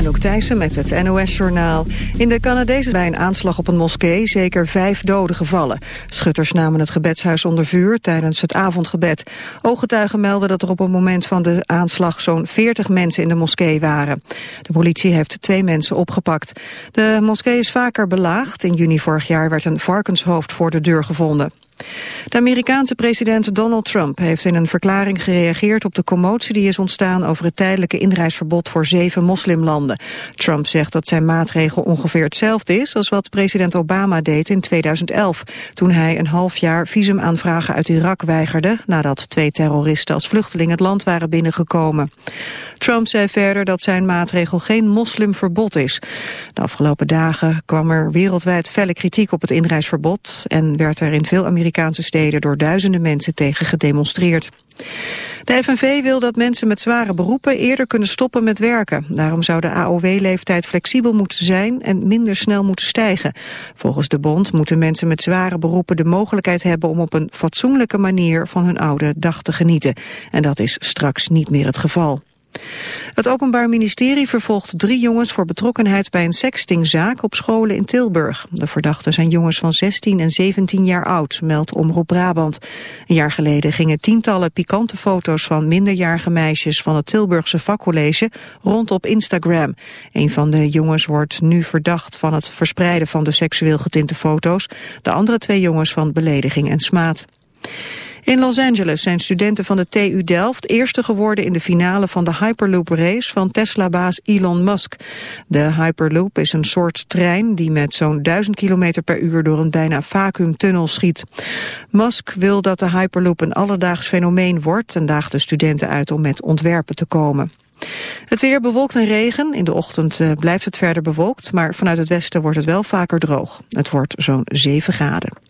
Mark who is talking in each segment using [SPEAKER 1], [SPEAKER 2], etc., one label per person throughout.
[SPEAKER 1] Anouk Thijssen met het NOS-journaal. In de Canadezen bij een aanslag op een moskee zeker vijf doden gevallen. Schutters namen het gebedshuis onder vuur tijdens het avondgebed. Ooggetuigen melden dat er op het moment van de aanslag zo'n 40 mensen in de moskee waren. De politie heeft twee mensen opgepakt. De moskee is vaker belaagd. In juni vorig jaar werd een varkenshoofd voor de deur gevonden. De Amerikaanse president Donald Trump heeft in een verklaring gereageerd op de commotie die is ontstaan over het tijdelijke inreisverbod voor zeven moslimlanden. Trump zegt dat zijn maatregel ongeveer hetzelfde is als wat president Obama deed in 2011, toen hij een half jaar visumaanvragen uit Irak weigerde nadat twee terroristen als vluchteling het land waren binnengekomen. Trump zei verder dat zijn maatregel geen moslimverbod is. De afgelopen dagen kwam er wereldwijd felle kritiek op het inreisverbod en werd er in veel Amerikaanse steden door duizenden mensen tegen gedemonstreerd. De FNV wil dat mensen met zware beroepen eerder kunnen stoppen met werken. Daarom zou de AOW-leeftijd flexibel moeten zijn en minder snel moeten stijgen. Volgens de bond moeten mensen met zware beroepen de mogelijkheid hebben om op een fatsoenlijke manier van hun oude dag te genieten. En dat is straks niet meer het geval. Het Openbaar Ministerie vervolgt drie jongens voor betrokkenheid bij een sextingzaak op scholen in Tilburg. De verdachten zijn jongens van 16 en 17 jaar oud, meldt Omroep Brabant. Een jaar geleden gingen tientallen pikante foto's van minderjarige meisjes van het Tilburgse vakcollege rond op Instagram. Een van de jongens wordt nu verdacht van het verspreiden van de seksueel getinte foto's, de andere twee jongens van belediging en smaad. In Los Angeles zijn studenten van de TU Delft eerste geworden in de finale van de Hyperloop race van Tesla-baas Elon Musk. De Hyperloop is een soort trein die met zo'n 1000 km per uur door een bijna vacuümtunnel schiet. Musk wil dat de Hyperloop een alledaags fenomeen wordt en daagt de studenten uit om met ontwerpen te komen. Het weer bewolkt en regen. In de ochtend eh, blijft het verder bewolkt, maar vanuit het westen wordt het wel vaker droog. Het wordt zo'n 7 graden.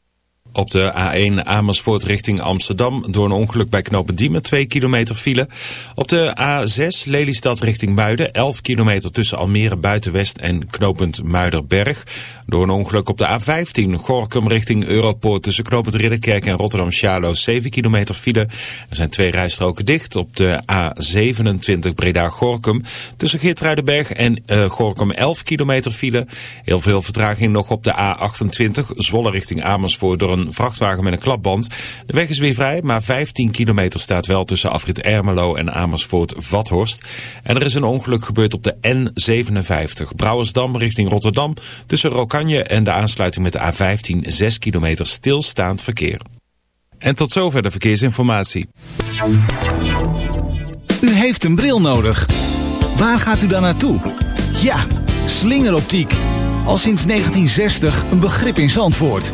[SPEAKER 2] Op de A1 Amersfoort richting Amsterdam door een ongeluk bij knopen Diemen 2 kilometer file. Op de A6 Lelystad richting Muiden 11 kilometer tussen Almere Buitenwest en knooppunt Muiderberg. Door een ongeluk op de A15 Gorkum richting Europoort tussen knooppunt Ridderkerk en Rotterdam-Sjalo 7 kilometer file. Er zijn twee rijstroken dicht op de A27 Breda-Gorkum tussen Geertruidenberg en uh, Gorkum 11 kilometer file. Heel veel vertraging nog op de A28 Zwolle richting Amersfoort door een een vrachtwagen met een klapband. De weg is weer vrij, maar 15 kilometer staat wel tussen afrit Ermelo en Amersfoort-Vathorst. En er is een ongeluk gebeurd op de N57 Brouwersdam richting Rotterdam. Tussen Rokanje en de aansluiting met de A15 6 kilometer stilstaand verkeer. En tot zover de verkeersinformatie.
[SPEAKER 3] U heeft een bril nodig. Waar gaat u dan naartoe? Ja, slingeroptiek. Al sinds 1960 een begrip in Zandvoort.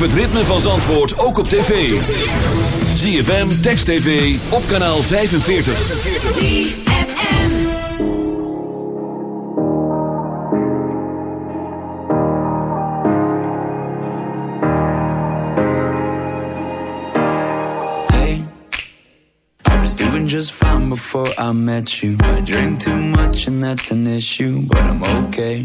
[SPEAKER 4] Beleef het ritme van Zandvoort ook op tv. ZFM, Text TV, op kanaal 45.
[SPEAKER 5] Hey, I was doing just fine before I met you. I drink too much and that's an issue, but I'm okay.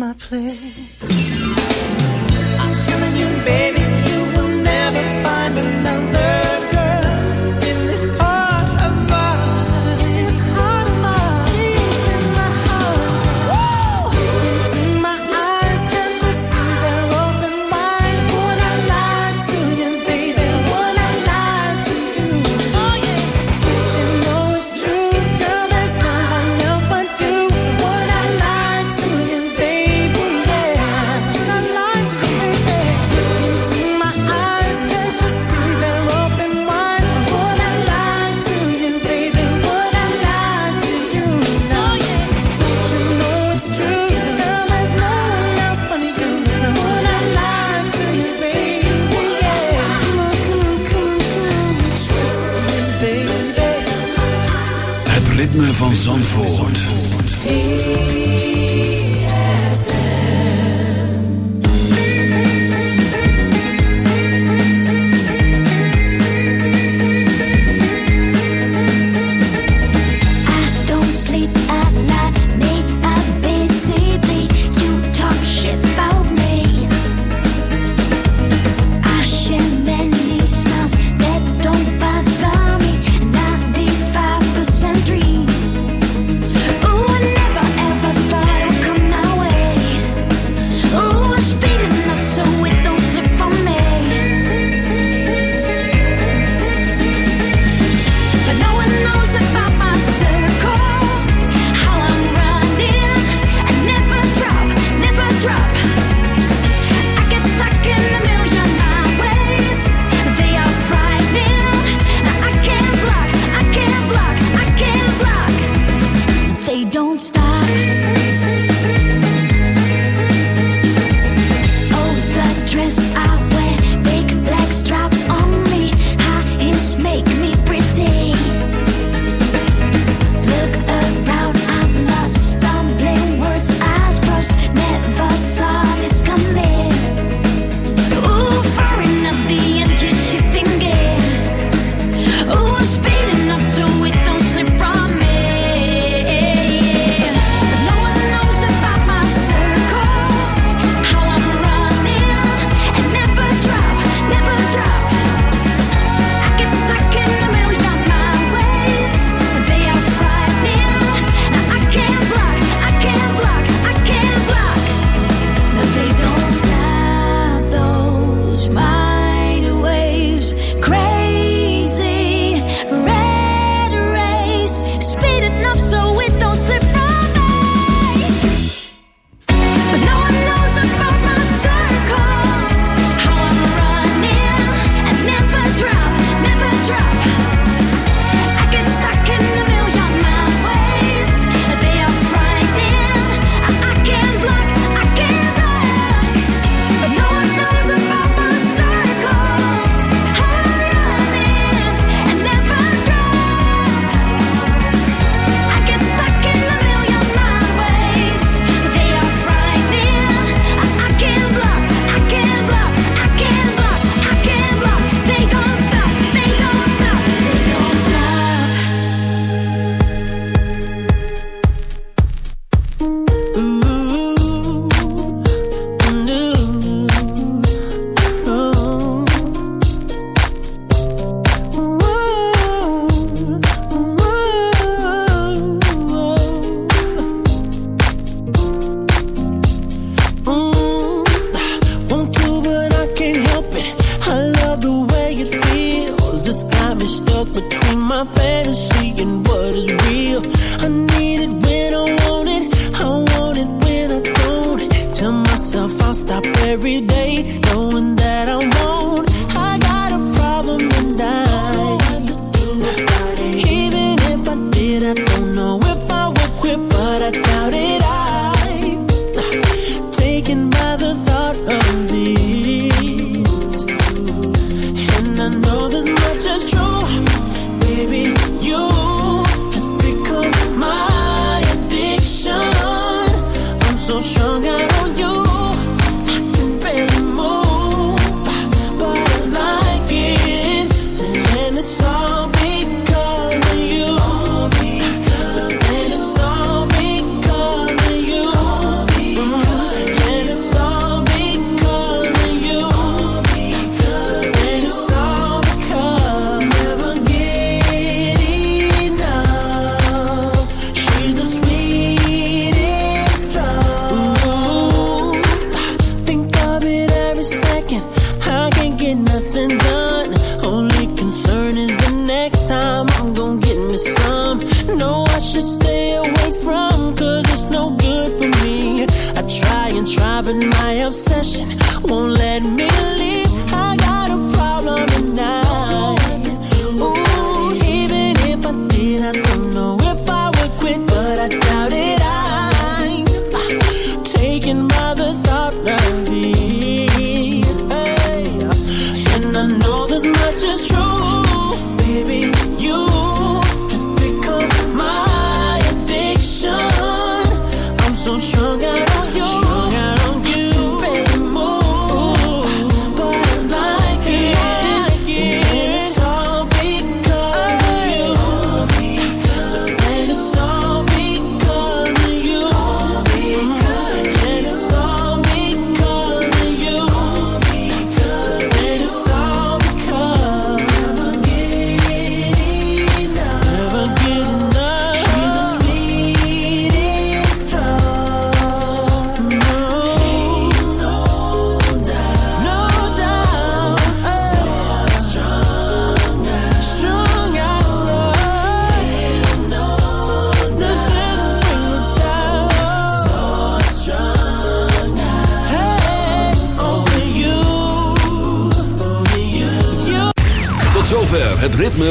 [SPEAKER 6] my
[SPEAKER 4] place.